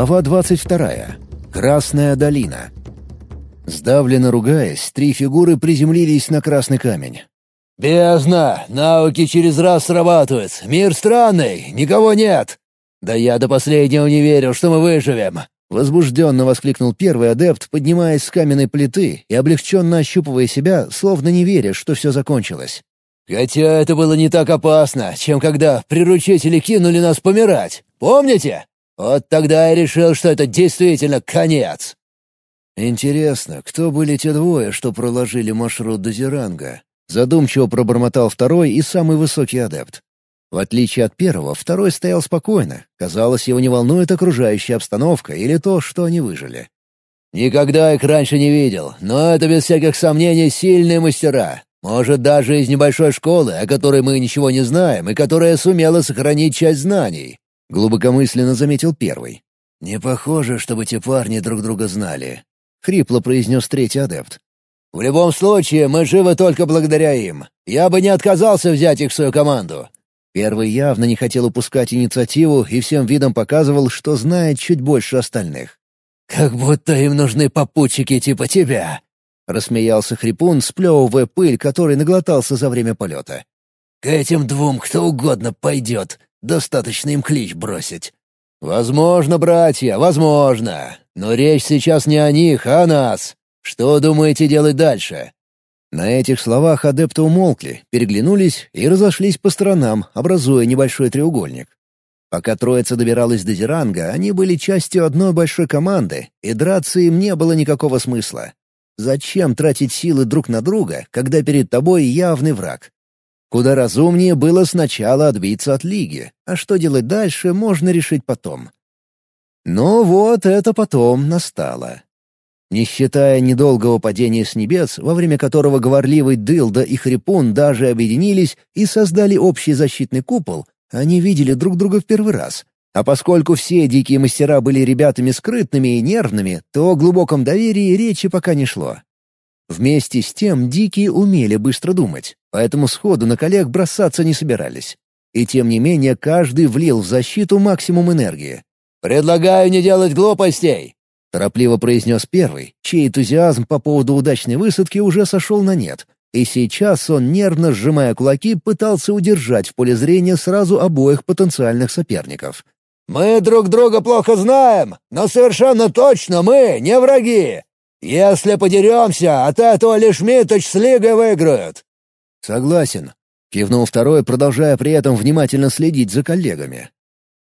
Глава 22. Красная долина. Сдавленно ругаясь, три фигуры приземлились на красный камень. «Бездна! Науки через раз срабатывают! Мир странный! Никого нет!» «Да я до последнего не верил, что мы выживем!» Возбужденно воскликнул первый адепт, поднимаясь с каменной плиты и облегченно ощупывая себя, словно не веря, что все закончилось. «Хотя это было не так опасно, чем когда приручители кинули нас помирать. Помните? Вот тогда я решил, что это действительно конец». «Интересно, кто были те двое, что проложили маршрут до Зеранга?» Задумчиво пробормотал второй и самый высокий адепт. В отличие от первого, второй стоял спокойно. Казалось, его не волнует окружающая обстановка или то, что они выжили. «Никогда их раньше не видел, но это без всяких сомнений сильные мастера. Может, даже из небольшой школы, о которой мы ничего не знаем и которая сумела сохранить часть знаний», — глубокомысленно заметил первый. «Не похоже, чтобы те парни друг друга знали», — хрипло произнес третий адепт. «В любом случае, мы живы только благодаря им. Я бы не отказался взять их в свою команду. Первый явно не хотел упускать инициативу и всем видом показывал, что знает чуть больше остальных. «Как будто им нужны попутчики типа тебя!» — рассмеялся Хрипун, сплевывая пыль, которой наглотался за время полета. «К этим двум кто угодно пойдет. Достаточно им клич бросить». «Возможно, братья, возможно. Но речь сейчас не о них, а о нас. Что думаете делать дальше?» На этих словах адепты умолкли, переглянулись и разошлись по сторонам, образуя небольшой треугольник. Пока троица добиралась до Зеранга, они были частью одной большой команды, и драться им не было никакого смысла. Зачем тратить силы друг на друга, когда перед тобой явный враг? Куда разумнее было сначала отбиться от Лиги, а что делать дальше, можно решить потом. Но вот это потом настало. Не считая недолгого падения с небес, во время которого говорливый Дылда и Хрипун даже объединились и создали общий защитный купол, они видели друг друга в первый раз. А поскольку все дикие мастера были ребятами скрытными и нервными, то о глубоком доверии речи пока не шло. Вместе с тем дикие умели быстро думать, поэтому сходу на коллег бросаться не собирались. И тем не менее каждый влил в защиту максимум энергии. «Предлагаю не делать глупостей!» — торопливо произнес первый, чей энтузиазм по поводу удачной высадки уже сошел на нет, и сейчас он, нервно сжимая кулаки, пытался удержать в поле зрения сразу обоих потенциальных соперников. «Мы друг друга плохо знаем, но совершенно точно мы не враги. Если подеремся, от этого лишь Миточ с Лигой выиграют». «Согласен», — кивнул второй, продолжая при этом внимательно следить за коллегами.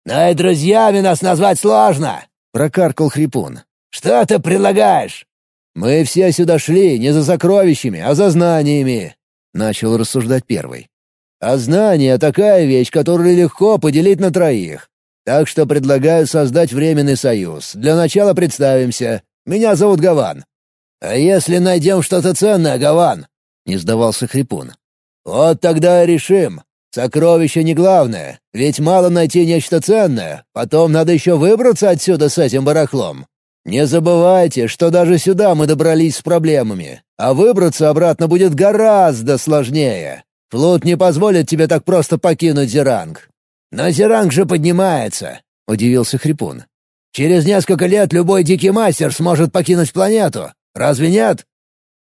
«Но и друзьями нас назвать сложно», — прокаркал Хрипун. «Что ты предлагаешь?» «Мы все сюда шли не за сокровищами, а за знаниями», — начал рассуждать первый. «А знания — такая вещь, которую легко поделить на троих. Так что предлагаю создать временный союз. Для начала представимся. Меня зовут Гаван». «А если найдем что-то ценное, Гаван?» — не сдавался Хрипун. «Вот тогда и решим. Сокровище не главное, ведь мало найти нечто ценное, потом надо еще выбраться отсюда с этим барахлом. Не забывайте, что даже сюда мы добрались с проблемами, а выбраться обратно будет гораздо сложнее. Флот не позволит тебе так просто покинуть Зеранг». «Но Зеранг же поднимается», — удивился Хрипун. «Через несколько лет любой дикий мастер сможет покинуть планету. Разве нет?»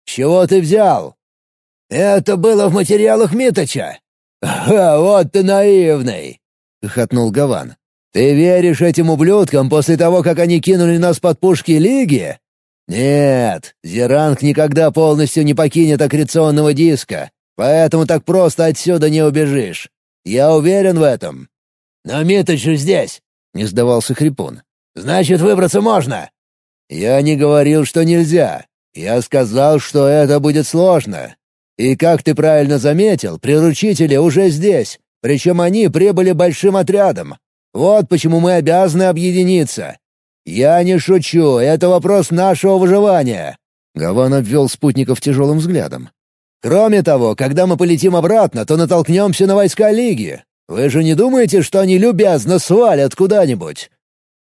чего ты взял?» «Это было в материалах Миточа». «Ха, вот ты наивный!» — хохотнул Гаван. Ты веришь этим ублюдкам после того, как они кинули нас под пушки Лиги? Нет, Зеранг никогда полностью не покинет аккреционного диска, поэтому так просто отсюда не убежишь. Я уверен в этом. Но Миточ же здесь, — не сдавался Хрипун. Значит, выбраться можно. Я не говорил, что нельзя. Я сказал, что это будет сложно. И как ты правильно заметил, приручители уже здесь, причем они прибыли большим отрядом. Вот почему мы обязаны объединиться. Я не шучу, это вопрос нашего выживания». Гаван обвел спутников тяжелым взглядом. «Кроме того, когда мы полетим обратно, то натолкнемся на войска Лиги. Вы же не думаете, что они любезно свалят куда-нибудь?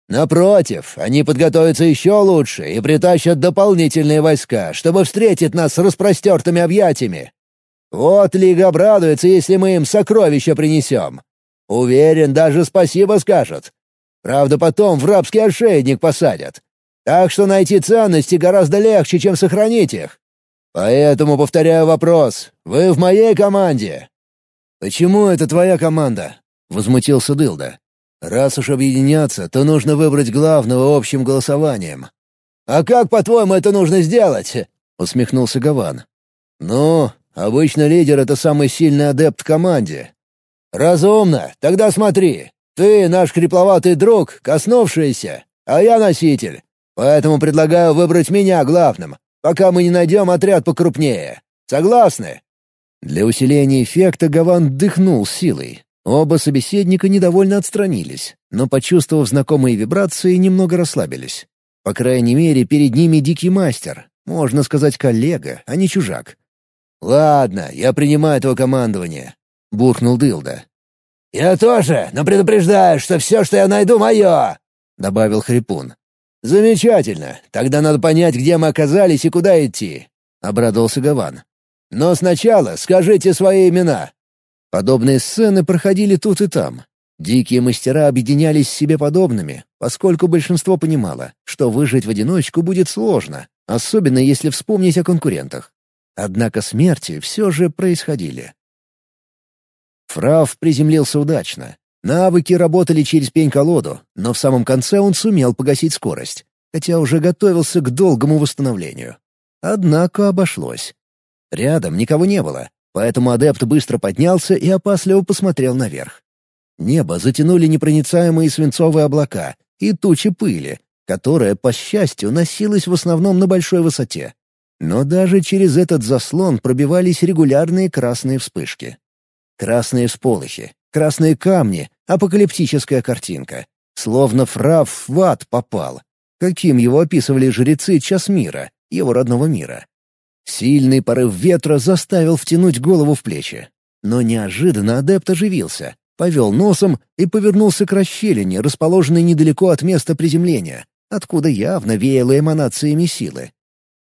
Напротив, они подготовятся еще лучше и притащат дополнительные войска, чтобы встретить нас с распростертыми объятиями. Вот Лига обрадуется, если мы им сокровища принесем. Уверен, даже спасибо скажут. Правда, потом в рабский ошейник посадят. Так что найти ценности гораздо легче, чем сохранить их. Поэтому повторяю вопрос. Вы в моей команде?» «Почему это твоя команда?» — возмутился Дылда. «Раз уж объединяться, то нужно выбрать главного общим голосованием». «А как, по-твоему, это нужно сделать?» — усмехнулся Гаван. «Ну, обычно лидер — это самый сильный адепт в команде». «Разумно. Тогда смотри. Ты наш крепловатый друг, коснувшийся, а я носитель. Поэтому предлагаю выбрать меня главным, пока мы не найдем отряд покрупнее. Согласны?» Для усиления эффекта Гаван дыхнул силой. Оба собеседника недовольно отстранились, но, почувствовав знакомые вибрации, немного расслабились. По крайней мере, перед ними дикий мастер, можно сказать, коллега, а не чужак. «Ладно, я принимаю твое командование», — буркнул Дылда. «Я тоже, но предупреждаю, что все, что я найду, мое!» — добавил Хрипун. «Замечательно. Тогда надо понять, где мы оказались и куда идти», — обрадовался Гаван. «Но сначала скажите свои имена». Подобные сцены проходили тут и там. Дикие мастера объединялись с себе подобными, поскольку большинство понимало, что выжить в одиночку будет сложно, особенно если вспомнить о конкурентах. Однако смерти все же происходили. Фрав приземлился удачно, Навыки работали через пень-колоду, но в самом конце он сумел погасить скорость, хотя уже готовился к долгому восстановлению. Однако обошлось. Рядом никого не было, поэтому адепт быстро поднялся и опасливо посмотрел наверх. Небо затянули непроницаемые свинцовые облака и тучи пыли, которая, по счастью, носилась в основном на большой высоте. Но даже через этот заслон пробивались регулярные красные вспышки. Красные всполохи, красные камни, апокалиптическая картинка. Словно фрав в ад попал. Каким его описывали жрецы час мира, его родного мира. Сильный порыв ветра заставил втянуть голову в плечи. Но неожиданно адепт оживился, повел носом и повернулся к расщелине, расположенной недалеко от места приземления, откуда явно веяло эманациями силы.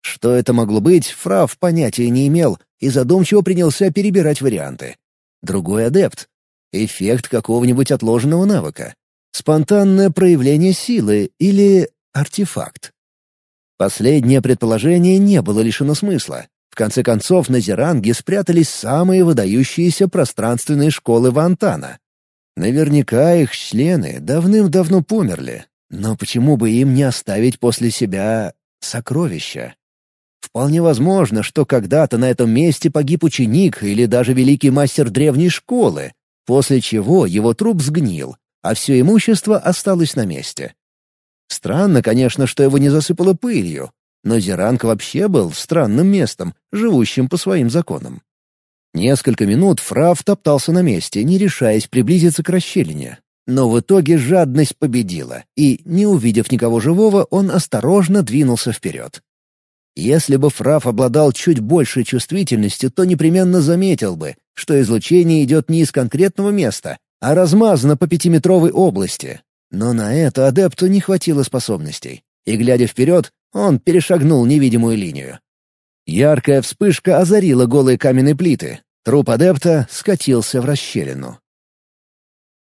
Что это могло быть, Фрав понятия не имел и задумчиво принялся перебирать варианты. Другой адепт, эффект какого-нибудь отложенного навыка, спонтанное проявление силы или артефакт. Последнее предположение не было лишено смысла. В конце концов, на Зеранге спрятались самые выдающиеся пространственные школы Вантана. Наверняка их члены давным-давно померли, но почему бы им не оставить после себя сокровища? Вполне возможно, что когда-то на этом месте погиб ученик или даже великий мастер древней школы, после чего его труп сгнил, а все имущество осталось на месте. Странно, конечно, что его не засыпало пылью, но Зеранг вообще был странным местом, живущим по своим законам. Несколько минут Фраф топтался на месте, не решаясь приблизиться к расщелине. Но в итоге жадность победила, и, не увидев никого живого, он осторожно двинулся вперед. Если бы Фраф обладал чуть большей чувствительностью, то непременно заметил бы, что излучение идет не из конкретного места, а размазано по пятиметровой области. Но на это адепту не хватило способностей, и, глядя вперед, он перешагнул невидимую линию. Яркая вспышка озарила голые каменные плиты. Труп адепта скатился в расщелину.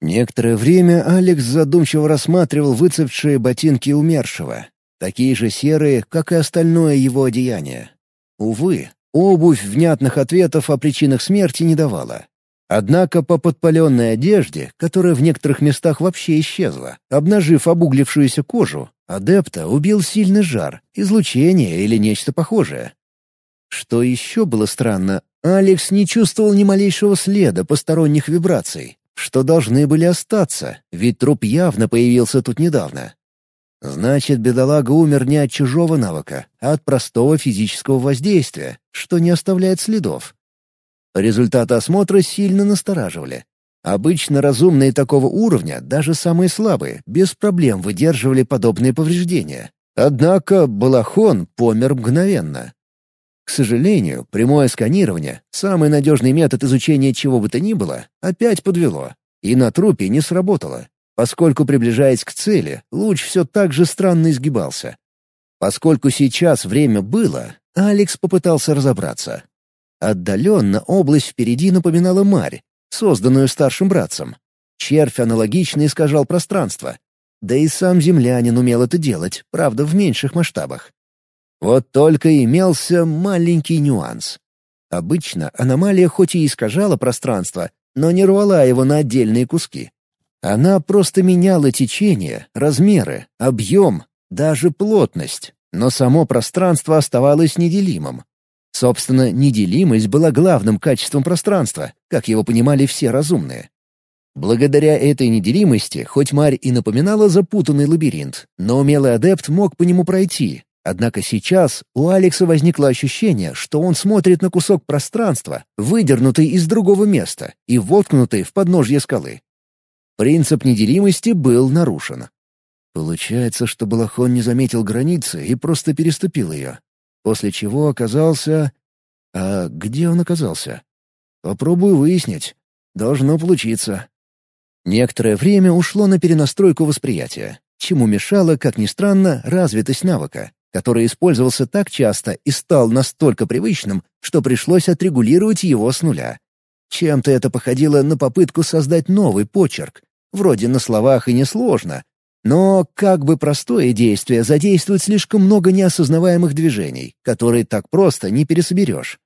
Некоторое время Алекс задумчиво рассматривал выцепшие ботинки умершего, такие же серые, как и остальное его одеяние. Увы, обувь внятных ответов о причинах смерти не давала. Однако по подпаленной одежде, которая в некоторых местах вообще исчезла, обнажив обуглившуюся кожу, адепта убил сильный жар, излучение или нечто похожее. Что еще было странно, Алекс не чувствовал ни малейшего следа посторонних вибраций, что должны были остаться, ведь труп явно появился тут недавно. Значит, бедолага умер не от чужого навыка, а от простого физического воздействия, что не оставляет следов. Результаты осмотра сильно настораживали. Обычно разумные такого уровня, даже самые слабые, без проблем выдерживали подобные повреждения. Однако Балахон помер мгновенно. К сожалению, прямое сканирование, самый надежный метод изучения чего бы то ни было, опять подвело, и на трупе не сработало поскольку, приближаясь к цели, луч все так же странно изгибался. Поскольку сейчас время было, Алекс попытался разобраться. Отдаленно область впереди напоминала марь, созданную старшим братцем. Червь аналогично искажал пространство. Да и сам землянин умел это делать, правда, в меньших масштабах. Вот только имелся маленький нюанс. Обычно аномалия хоть и искажала пространство, но не рвала его на отдельные куски. Она просто меняла течение, размеры, объем, даже плотность, но само пространство оставалось неделимым. Собственно, неделимость была главным качеством пространства, как его понимали все разумные. Благодаря этой неделимости, хоть Марь и напоминала запутанный лабиринт, но умелый адепт мог по нему пройти. Однако сейчас у Алекса возникло ощущение, что он смотрит на кусок пространства, выдернутый из другого места и воткнутый в подножье скалы. Принцип неделимости был нарушен. Получается, что Балахон не заметил границы и просто переступил ее. После чего оказался... А где он оказался? Попробую выяснить. Должно получиться. Некоторое время ушло на перенастройку восприятия, чему мешала, как ни странно, развитость навыка, который использовался так часто и стал настолько привычным, что пришлось отрегулировать его с нуля. Чем-то это походило на попытку создать новый почерк. Вроде на словах и несложно, но как бы простое действие задействует слишком много неосознаваемых движений, которые так просто не пересоберешь.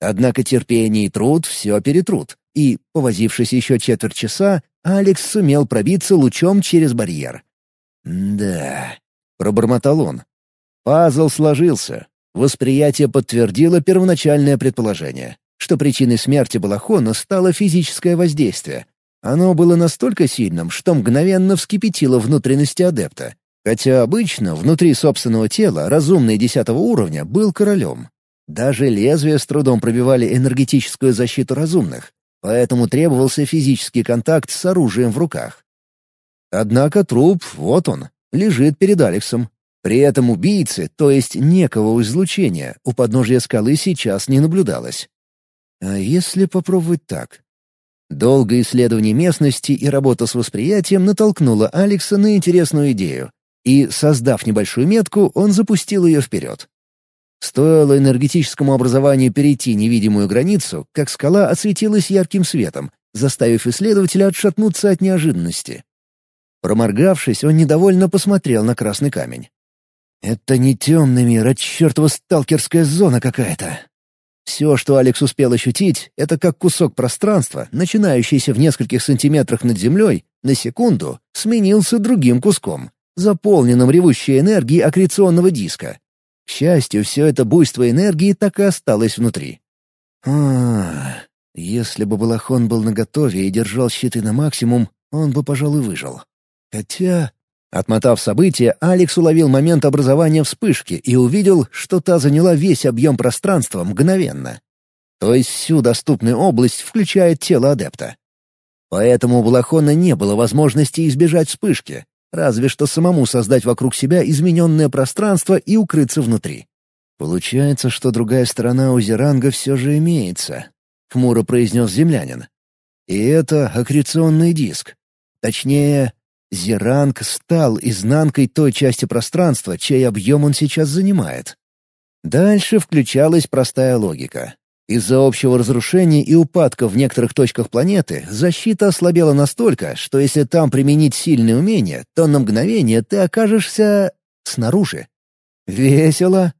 Однако терпение и труд все перетрут, и, повозившись еще четверть часа, Алекс сумел пробиться лучом через барьер. «Да», — пробормотал он. Пазл сложился. Восприятие подтвердило первоначальное предположение, что причиной смерти Балахона стало физическое воздействие. Оно было настолько сильным, что мгновенно вскипятило внутренности адепта. Хотя обычно внутри собственного тела разумный десятого уровня был королем. Даже лезвия с трудом пробивали энергетическую защиту разумных, поэтому требовался физический контакт с оружием в руках. Однако труп, вот он, лежит перед Алексом. При этом убийцы, то есть некого излучения, у подножия скалы сейчас не наблюдалось. А если попробовать так? Долгое исследование местности и работа с восприятием натолкнуло Алекса на интересную идею. И, создав небольшую метку, он запустил ее вперед. Стоило энергетическому образованию перейти невидимую границу, как скала осветилась ярким светом, заставив исследователя отшатнуться от неожиданности. Проморгавшись, он недовольно посмотрел на красный камень. «Это не темный мир, а чертова сталкерская зона какая-то». Все, что Алекс успел ощутить, это как кусок пространства, начинающийся в нескольких сантиметрах над землей, на секунду сменился другим куском, заполненным ревущей энергией аккреционного диска, к счастью, все это буйство энергии так и осталось внутри. А, если бы Балахон был наготове и держал щиты на максимум, он бы, пожалуй, выжил. Хотя... Отмотав события, Алекс уловил момент образования вспышки и увидел, что та заняла весь объем пространства мгновенно. То есть всю доступную область включает тело адепта. Поэтому у Балахона не было возможности избежать вспышки, Разве что самому создать вокруг себя измененное пространство и укрыться внутри. «Получается, что другая сторона у все же имеется», — хмуро произнес землянин. «И это аккреционный диск. Точнее, Зеранг стал изнанкой той части пространства, чей объем он сейчас занимает». Дальше включалась простая логика. Из-за общего разрушения и упадка в некоторых точках планеты защита ослабела настолько, что если там применить сильные умения, то на мгновение ты окажешься снаружи. Весело.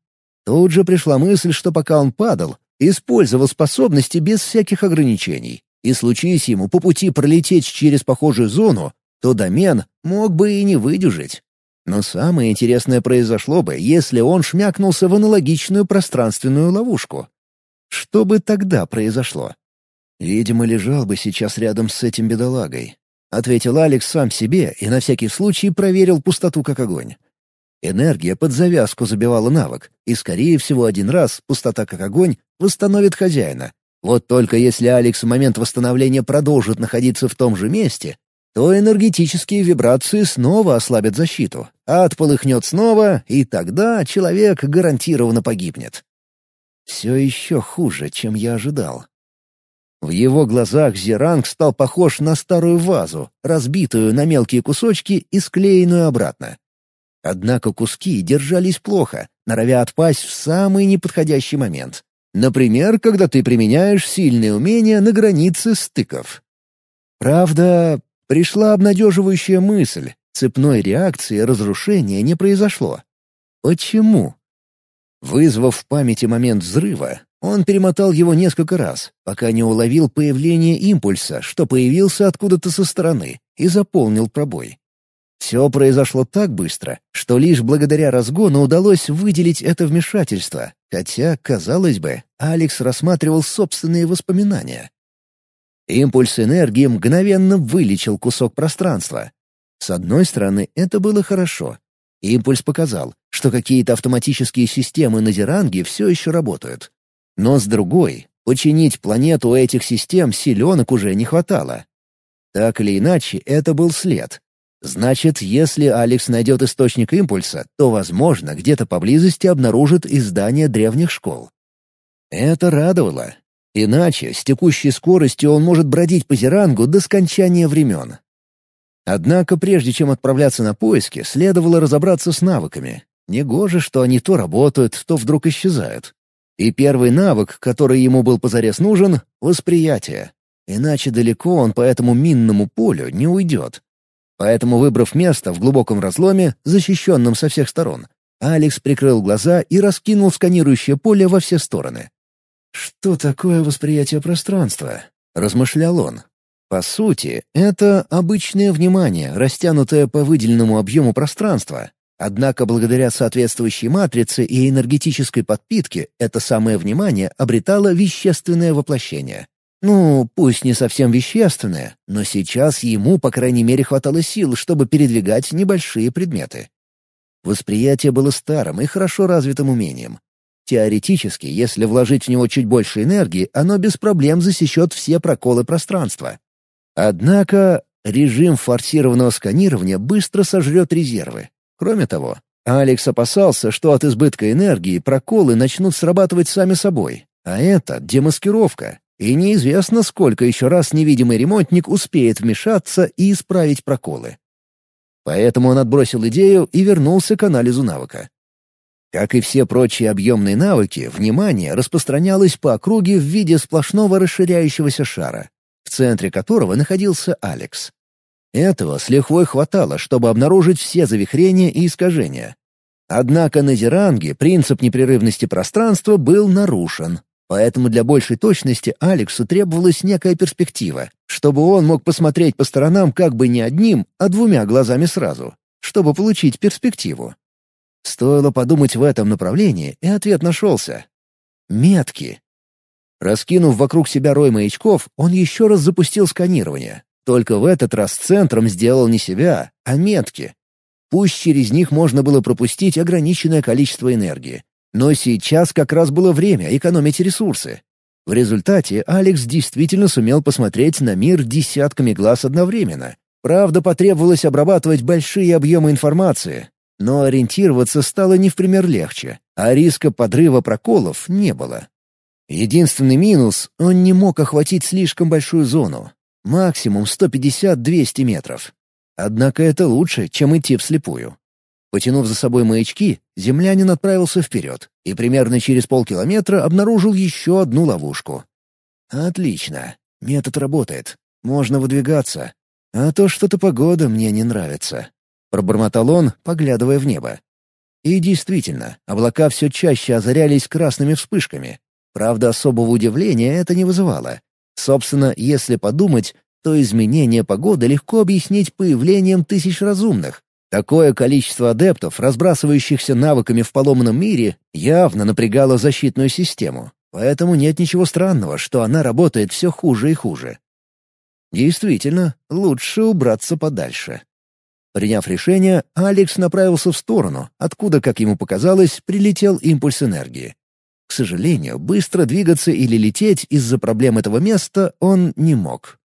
Тут же пришла мысль, что пока он падал, использовал способности без всяких ограничений. И случись ему по пути пролететь через похожую зону, то домен мог бы и не выдержать. Но самое интересное произошло бы, если он шмякнулся в аналогичную пространственную ловушку. Что бы тогда произошло? Видимо, лежал бы сейчас рядом с этим бедолагой. Ответил Алекс сам себе и на всякий случай проверил пустоту как огонь. Энергия под завязку забивала навык, и, скорее всего, один раз пустота как огонь восстановит хозяина. Вот только если Алекс в момент восстановления продолжит находиться в том же месте, то энергетические вибрации снова ослабят защиту, ад полыхнет снова, и тогда человек гарантированно погибнет. Все еще хуже, чем я ожидал. В его глазах Зеранг стал похож на старую вазу, разбитую на мелкие кусочки и склеенную обратно. Однако куски держались плохо, норовя отпасть в самый неподходящий момент. Например, когда ты применяешь сильные умения на границе стыков. Правда, пришла обнадеживающая мысль, Цепной реакции разрушения не произошло. Почему? Вызвав в памяти момент взрыва, он перемотал его несколько раз, пока не уловил появление импульса, что появился откуда-то со стороны, и заполнил пробой. Все произошло так быстро, что лишь благодаря разгону удалось выделить это вмешательство, хотя, казалось бы, Алекс рассматривал собственные воспоминания. Импульс энергии мгновенно вылечил кусок пространства. С одной стороны, это было хорошо. Импульс показал, что какие-то автоматические системы на Зеранге все еще работают. Но с другой, починить планету этих систем силенок уже не хватало. Так или иначе, это был след. Значит, если Алекс найдет источник импульса, то, возможно, где-то поблизости обнаружит издание древних школ. Это радовало. Иначе с текущей скоростью он может бродить по Зерангу до скончания времен. Однако прежде чем отправляться на поиски, следовало разобраться с навыками. Негоже, что они то работают, то вдруг исчезают. И первый навык, который ему был позарез нужен — восприятие. Иначе далеко он по этому минному полю не уйдет. Поэтому, выбрав место в глубоком разломе, защищенном со всех сторон, Алекс прикрыл глаза и раскинул сканирующее поле во все стороны. «Что такое восприятие пространства?» — размышлял он. По сути, это обычное внимание, растянутое по выделенному объему пространства. Однако благодаря соответствующей матрице и энергетической подпитке это самое внимание обретало вещественное воплощение. Ну, пусть не совсем вещественное, но сейчас ему, по крайней мере, хватало сил, чтобы передвигать небольшие предметы. Восприятие было старым и хорошо развитым умением. Теоретически, если вложить в него чуть больше энергии, оно без проблем засечет все проколы пространства. Однако режим форсированного сканирования быстро сожрет резервы. Кроме того, Алекс опасался, что от избытка энергии проколы начнут срабатывать сами собой, а это демаскировка, и неизвестно, сколько еще раз невидимый ремонтник успеет вмешаться и исправить проколы. Поэтому он отбросил идею и вернулся к анализу навыка. Как и все прочие объемные навыки, внимание распространялось по округе в виде сплошного расширяющегося шара, в центре которого находился Алекс. Этого с лихвой хватало, чтобы обнаружить все завихрения и искажения. Однако на Зеранге принцип непрерывности пространства был нарушен, Поэтому для большей точности Алексу требовалась некая перспектива, чтобы он мог посмотреть по сторонам как бы не одним, а двумя глазами сразу, чтобы получить перспективу. Стоило подумать в этом направлении, и ответ нашелся. Метки. Раскинув вокруг себя рой маячков, он еще раз запустил сканирование. Только в этот раз центром сделал не себя, а метки. Пусть через них можно было пропустить ограниченное количество энергии, но сейчас как раз было время экономить ресурсы. В результате Алекс действительно сумел посмотреть на мир десятками глаз одновременно. Правда, потребовалось обрабатывать большие объемы информации, но ориентироваться стало не в пример легче, а риска подрыва проколов не было. Единственный минус — он не мог охватить слишком большую зону. Максимум 150-200 метров. Однако это лучше, чем идти вслепую. Потянув за собой маячки, землянин отправился вперед и примерно через полкилометра обнаружил еще одну ловушку. «Отлично. Метод работает. Можно выдвигаться. А то что-то погода мне не нравится», — пробормотал он, поглядывая в небо. И действительно, облака все чаще озарялись красными вспышками. Правда, особого удивления это не вызывало. Собственно, если подумать, то изменение погоды легко объяснить появлением тысяч разумных, Такое количество адептов, разбрасывающихся навыками в поломанном мире, явно напрягало защитную систему, поэтому нет ничего странного, что она работает все хуже и хуже. Действительно, лучше убраться подальше. Приняв решение, Алекс направился в сторону, откуда, как ему показалось, прилетел импульс энергии. К сожалению, быстро двигаться или лететь из-за проблем этого места он не мог.